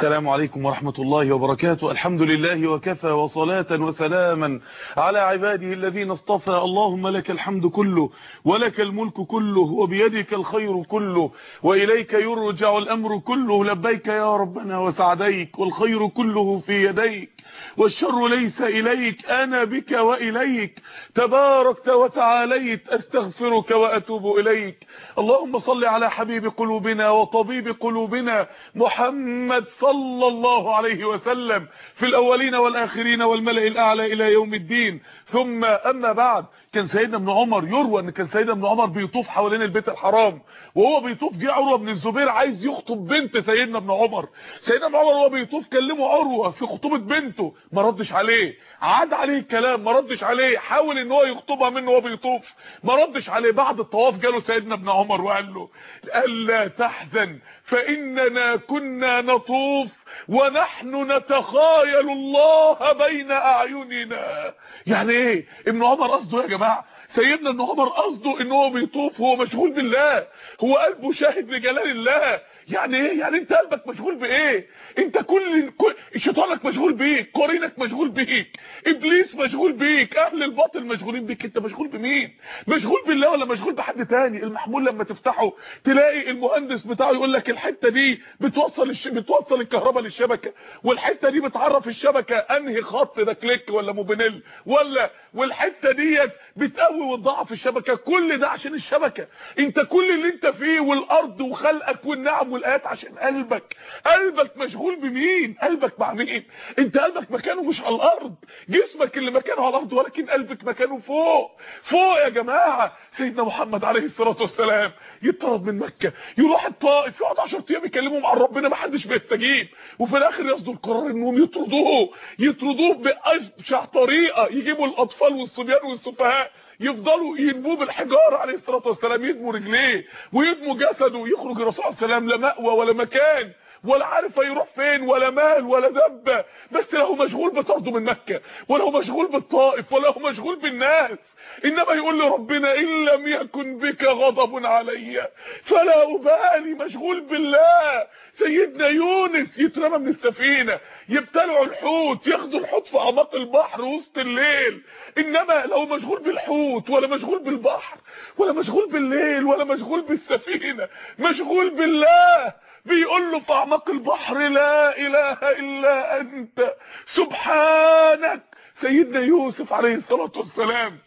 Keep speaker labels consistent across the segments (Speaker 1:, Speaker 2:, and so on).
Speaker 1: السلام عليكم ورحمة الله وبركاته. الحمد لله وكفى وصلاة وسلاما على عباده الذين اصطفى. اللهم لك الحمد كله ولك الملك كله وبيدك الخير كله وإليك يرجع الأمر كله. لبيك يا ربنا وسعديك. والخير كله في يديك والشر ليس إليك. أنا بك وإليك. تباركت وتعاليت. أستغفرك وأتوب إليك. اللهم صل على حبيب قلوبنا وطبيب قلوبنا محمد صلى الله عليه وسلم في الأولين والآخرين والملأ الأعلى إلى يوم الدين. ثم أما بعد كان سيدنا ابن عمر يروى أن كان سيدنا ابن عمر بيطوف حوالين البيت الحرام. وهو بيطوف جه عروة بن الزبير عايز يخطب بنت سيدنا ابن عمر. سيدنا ابن عمر وهو بيطوف كلمه عروة في خطوبة بنته. ما ردش عليه. عاد عليه الكلام ما ردش عليه. حاول إن هو يخطبها منه وهو بيطوف. ما ردش عليه. بعد الطواف جاله سيدنا ابن عمر وقال له ألا تحزن فإننا كنا نطوف ونحن نتخايل الله بين أعيننا. يعني إيه؟ ابن عمر قصده يا جماعة؟ سيدنا ابن عمر قصده إن هو بيطوف وهو مشغول بالله هو قلبه شاهد لجلال الله. يعني إيه؟ يعني أنت قلبك مشغول بإيه؟ أنت كل, كل شيطانك مشغول بيك قرينك مشغول بيك إبليس مشغول بيك أهل الباطل مشغولين بيك. أنت مشغول بمين؟ مشغول بالله ولا مشغول بحد تاني؟ المحمول لما تفتحه تلاقي المهندس بتاعه يقول لك الحتة دي بتوصل الش... بتوصل الكهرباء للشبكة والحتة دي بتعرف الشبكة أنهي خط ده كليك ولا موبينيل ولا والحتة ديت بتقوي وتضعف الشبكة كل ده عشان الشبكة. انت كل اللي انت فيه والأرض وخلقك والنعم والآيات عشان قلبك. قلبك مشغول بمين؟ قلبك مع مين؟ انت قلبك مكانه مش على الأرض. جسمك اللي مكانه على الأرض ولكن قلبك مكانه فوق. فوق يا جماعة. سيدنا محمد عليه الصلاة والسلام يطرد من مكة. يروح الطائف يقعد 10 أيام يكلموا مع ربنا ما حدش بيستجيب. وفي الآخر يصدر قرار إنهم يطردوه. يطردوه باشع طريقة. يجيبوا الأطفال والصبيان والسفهاء. يفضلوا ينبوه بالحجارة عليه الصلاة والسلام يدموا رجليه ويدموا جسده يخرج الرسول عليه السلام لا مأوى ولا مكان. ولا عارف هيروح فين ولا مال ولا دبه بس له مشغول بطرده من مكة ولا هو مشغول بالطائف ولا هو مشغول بالناس. إنما يقول لربنا إن لم يكن بك غضب علي فلا أبالي مشغول بالله. سيدنا يونس يترمى من السفينة يبتلعوا الحوت ياخدوا الحوت في أعماق البحر وسط الليل. إنما لو مشغول بالحوت ولا مشغول بالبحر ولا مشغول بالليل ولا مشغول بالسفينة مشغول بالله. بيقول له في اعماق البحر لا إله إلا أنت. سبحانك. سيدنا يوسف عليه الصلاة والسلام.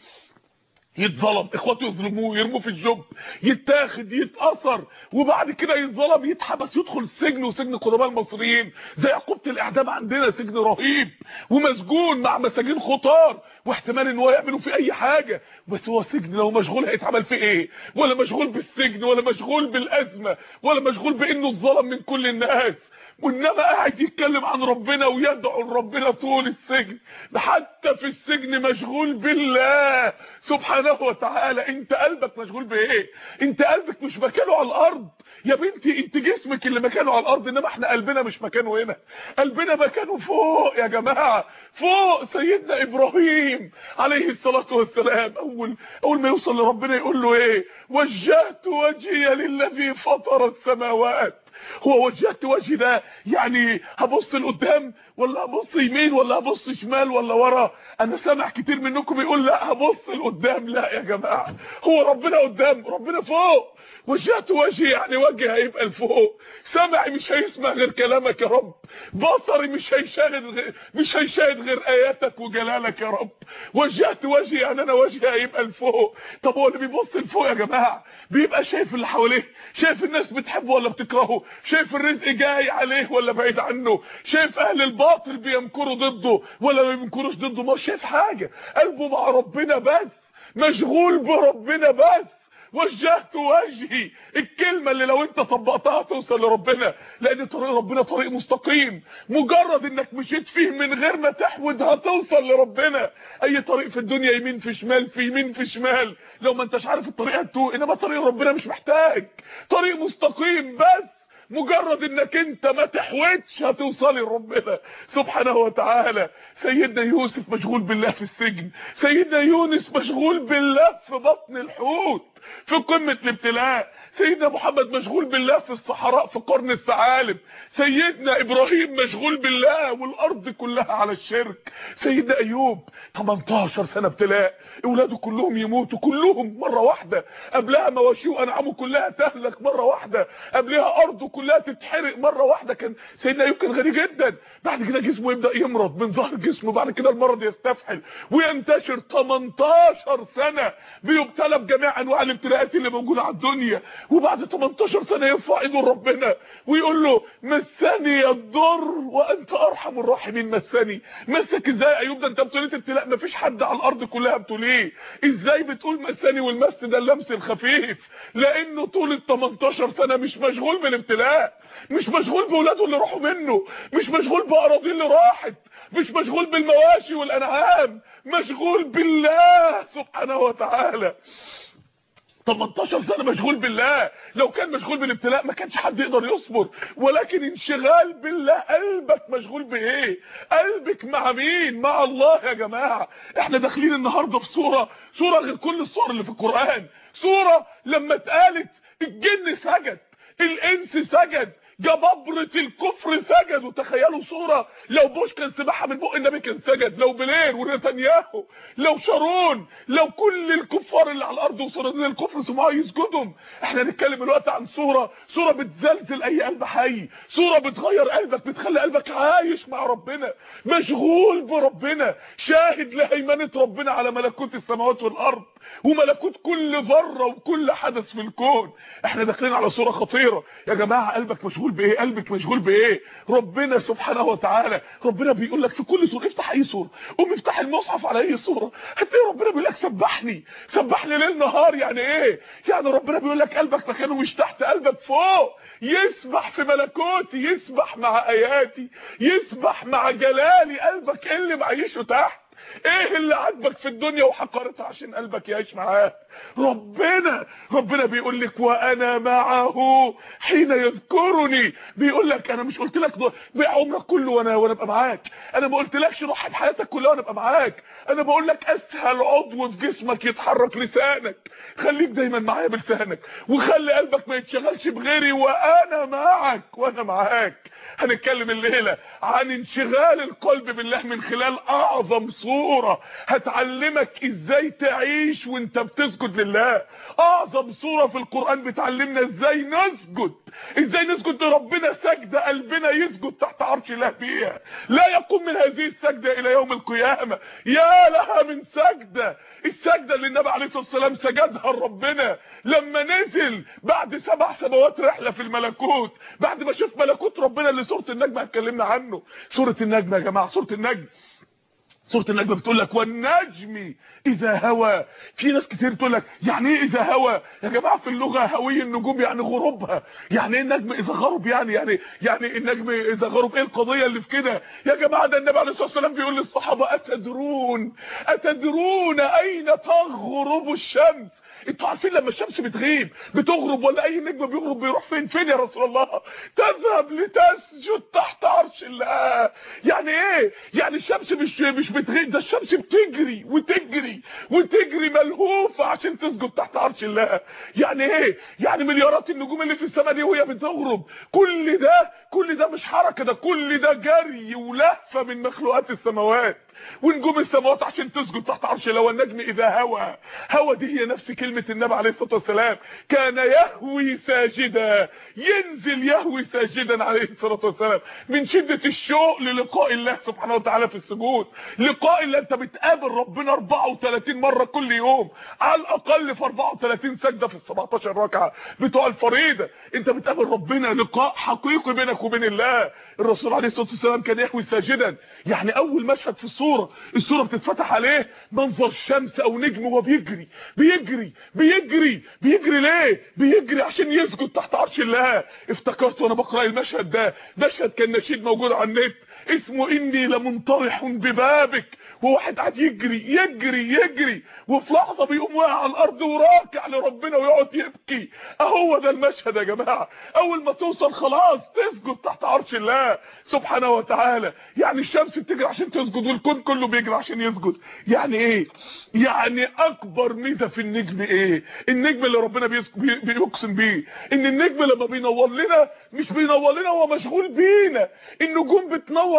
Speaker 1: يتظلم. اخواته يظلموه يرموه في الجب. يتاخد يتأثر. وبعد كده يتظلم يتحبس يدخل السجن وسجن القدماء المصريين. زي عقوبة الإعدام عندنا سجن رهيب ومسجون مع مساجين خطار. واحتمال إن هو يعملوا فيه أي حاجة. بس هو سجن لو مشغول هيتعمل فيه إيه؟ ولا مشغول بالسجن ولا مشغول بالأزمة ولا مشغول بإنه اتظلم من كل الناس. وإنما قاعد يتكلم عن ربنا ويدعو لربنا طول السجن. ده حتى في السجن مشغول بالله. سبحانه وتعالى أنت قلبك مشغول بإيه؟ أنت قلبك مش مكانه على الأرض. يا بنتي أنت جسمك اللي مكانه على الأرض إنما إحنا قلبنا مش مكانه هنا. قلبنا مكانه فوق يا جماعة. فوق سيدنا إبراهيم عليه الصلاة والسلام. أول أول ما يوصل لربنا يقول له إيه؟ وجهت وجهي للذي فطر السماوات. هو وجهت وجهي ده يعني هبص لقدام ولا هبص يمين ولا هبص شمال ولا ورا؟ أنا سامع كتير منكم يقول لا هبص لقدام. لا يا جماعة هو ربنا قدام ربنا فوق. وجهت وجهي يعني وجهي هيبقى لفوق. سمعي مش هيسمع غير كلامك يا رب. بصري مش هيشاهد غير مش هيشاهد غير آياتك وجلالك يا رب. وجهت وجهي يعني أنا وجهي هيبقى لفوق. طب هو اللي بيبص لفوق يا جماعة؟ بيبقى شايف اللي حواليه. شايف الناس بتحبه ولا بتكرهه؟ شايف الرزق جاي عليه ولا بعيد عنه؟ شايف أهل الباطل بيمكروا ضده ولا ما بيمكروش ضده؟ ما شايف حاجة. قلبه مع ربنا بس. مشغول بربنا بس. وجهت وجهي. الكلمة اللي لو انت طبقتها توصل لربنا لأن طريق ربنا طريق مستقيم. مجرد إنك مشيت فيه من غير ما تحود هتوصل لربنا. أي طريق في الدنيا يمين في شمال في يمين في شمال. لو ما انتش عارف الطريق هتوه إنما طريق ربنا مش محتاج. طريق مستقيم بس. مجرد إنك أنت ما تحوتش هتوصلي لربنا. سبحانه وتعالى سيدنا يوسف مشغول بالله في السجن. سيدنا يونس مشغول بالله في بطن الحوت في قمة الابتلاء. سيدنا محمد مشغول بالله في الصحراء في قرن الثعالب. سيدنا إبراهيم مشغول بالله والأرض كلها على الشرك. سيدنا أيوب 18 سنة ابتلاء. أولاده كلهم يموتوا كلهم مرة واحدة. قبلها مواشيه وانعامه كلها تهلك مرة واحدة. قبلها ارضه كلها تتحرق. مرة واحدة كان سيدنا أيوب كان غني جدا. بعد كده جسمه يبدأ يمرض. من ظهر جسمه بعد كده المرض يستفحل. وينتشر 18 سنة بيبتلى بجميع أنواع الابتلاءات اللي موجودة على الدنيا. وبعد 18 سنة يرفع إيده لربنا ويقول له مسني الضر وأنت أرحم الراحمين. مسني. مسك إزاي أيوب؟ ده أنت ابتليت ابتلاء. مفيش حد على الأرض كلها ابتليه إزاي بتقول مسني والمس ده اللمس الخفيف؟ لأنه طول ال 18 سنة مش مشغول بالابتلاء. مش مشغول باولاده اللي راحوا منه مش مشغول باراضيه اللي راحت مش مشغول بالمواشي والأنعام مشغول بالله سبحانه وتعالى. 18 سنة مشغول بالله. لو كان مشغول بالابتلاء ما كانش حد يقدر يصبر ولكن انشغال بالله قلبك مشغول بإيه؟ قلبك مع مين؟ مع الله يا جماعة. إحنا داخلين النهاردة في صورة صورة غير كل الصور اللي في القرآن. صورة لما اتقالت الجن سجد. الإنس سجد جبابرة الكفر سجدوا تخيلوا صورة لو بوش كان سباحة من بق النبي كان سجد. لو بلير ونتنياهو لو شارون لو كل الكفار اللي على الأرض وصورين الكفر سمعوا يسجدهم. إحنا نتكلم الوقت عن صورة صورة بتزلزل أي قلب حي. صورة بتغير قلبك بتخلي قلبك عايش مع ربنا. مشغول بربنا شاهد لهيمنة ربنا على ملكوت السماوات والأرض. وملكوت كل ذرة وكل حدث في الكون. إحنا داخلين على صورة خطيرة. يا جماعة قلبك مشغول بإيه؟ قلبك مشغول بإيه؟ ربنا سبحانه وتعالى ربنا بيقول لك في كل سورة افتح أي سورة. قوم افتح المصحف على أي سورة. هتلاقي ربنا بيقول لك سبحني. سبحني ليل نهار يعني إيه؟ يعني ربنا بيقول لك قلبك مكانه مش تحت قلبك فوق. يسبح في ملكوتي يسبح مع آياتي يسبح مع جلالي. قلبك إيه اللي معيشه تحت؟ إيه اللي عاجبك في الدنيا وحقرتها عشان قلبك يعيش معاه ربنا ربنا بيقول لك وأنا معه. حين يذكرني بيقول لك أنا مش قلت لك بيع عمرك كله وأنا وأنا أبقى معاك. أنا ما قلتلكش روح بحياتك كلها وأنا أبقى معاك. أنا بقول لك أسهل عضو في جسمك يتحرك لسانك. خليك دايما معايا بلسانك. وخلي قلبك ما يتشغلش بغيري. وأنا معك وأنا معاك. هنتكلم الليلة عن انشغال القلب بالله من خلال أعظم صوره هتعلمك إزاي تعيش وأنت بتسجد لله. أعظم صوره في القرآن بتعلمنا إزاي نسجد. إزاي نسجد لربنا سجدة قلبنا يسجد تحت عرش الله بيها لا يقوم من هذه السجدة إلى يوم القيامة. يا لها من سجدة. السجدة اللي النبي عليه الصلاة والسلام سجدها لربنا. لما نزل بعد سبع سنوات رحلة في الملكوت بعد ما شاف ملكوت ربنا اللي سورة النجم اتكلمنا عنه. سورة النجم يا جماعة سورة النجم. سوره النجم بتقول لك والنجم إذا هوى. في ناس كتير تقول لك يعني إيه إذا هوى؟ يا جماعة في اللغة هوي النجوم يعني غروبها. يعني إيه النجم إذا غرب يعني؟ يعني يعني النجم إذا غرب إيه القضية اللي في كده؟ يا جماعة ده النبي عليه الصلاة والسلام بيقول للصحابة اتدرون أتدرون أين تغرب الشمس؟ أنتوا عارفين لما الشمس بتغيب بتغرب ولا أي نجم بيغرب بيروح فين؟ فين يا رسول الله؟ تذهب لتسجد تحت الله. يعني إيه؟ يعني الشمس مش مش بتغيب ده الشمس بتجري وتجري وتجري ملهوفة عشان تسجد تحت عرش الله. يعني إيه؟ يعني مليارات النجوم اللي في السماء دي وهي بتغرب. كل ده كل ده مش حركة ده كل ده جري ولهفة من مخلوقات السماوات. ونجوم السماوات عشان تسجد تحت عرش الله. والنجم إذا هوى. هوى دي هي نفس كلمة النبي عليه الصلاة والسلام. كان يهوي ساجدا. ينزل يهوي ساجدا عليه الصلاة والسلام. من شدة الشوق للقاء الله سبحانه وتعالى في السجود. لقاء الله انت بتقابل ربنا 34 مرة كل يوم. على الأقل في 34 سجدة في ال 17 ركعة. بتوع الفريضة. انت بتقابل ربنا لقاء حقيقي بينك وبين الله. الرسول عليه الصلاة والسلام كان يهوي ساجدا. يعني أول مشهد في الصورة الصورة بتتفتح عليه منظر شمس أو نجم وهو بيجري. بيجري بيجري بيجري ليه؟ بيجري عشان يسجد تحت عرش الله. افتكرت وأنا بقرأ المشهد ده. مشهد كان نشيد موجود على النت اسمه إني لمنطرح ببابك. وواحد قاعد يجري يجري يجري. وفي لحظة بيقوم واقع على الأرض وراكع لربنا ويقعد يبكي. أهو ده المشهد يا جماعة. أول ما توصل خلاص تسجد تحت عرش الله سبحانه وتعالى. يعني الشمس بتجري عشان تسجد والكون كله بيجري عشان يسجد. يعني إيه؟ يعني أكبر ميزة في النجم إيه؟ النجم اللي ربنا بيقسم بيه. إن النجم لما بينور لنا مش بينور لنا هو مشغول بينا. النجوم بتنور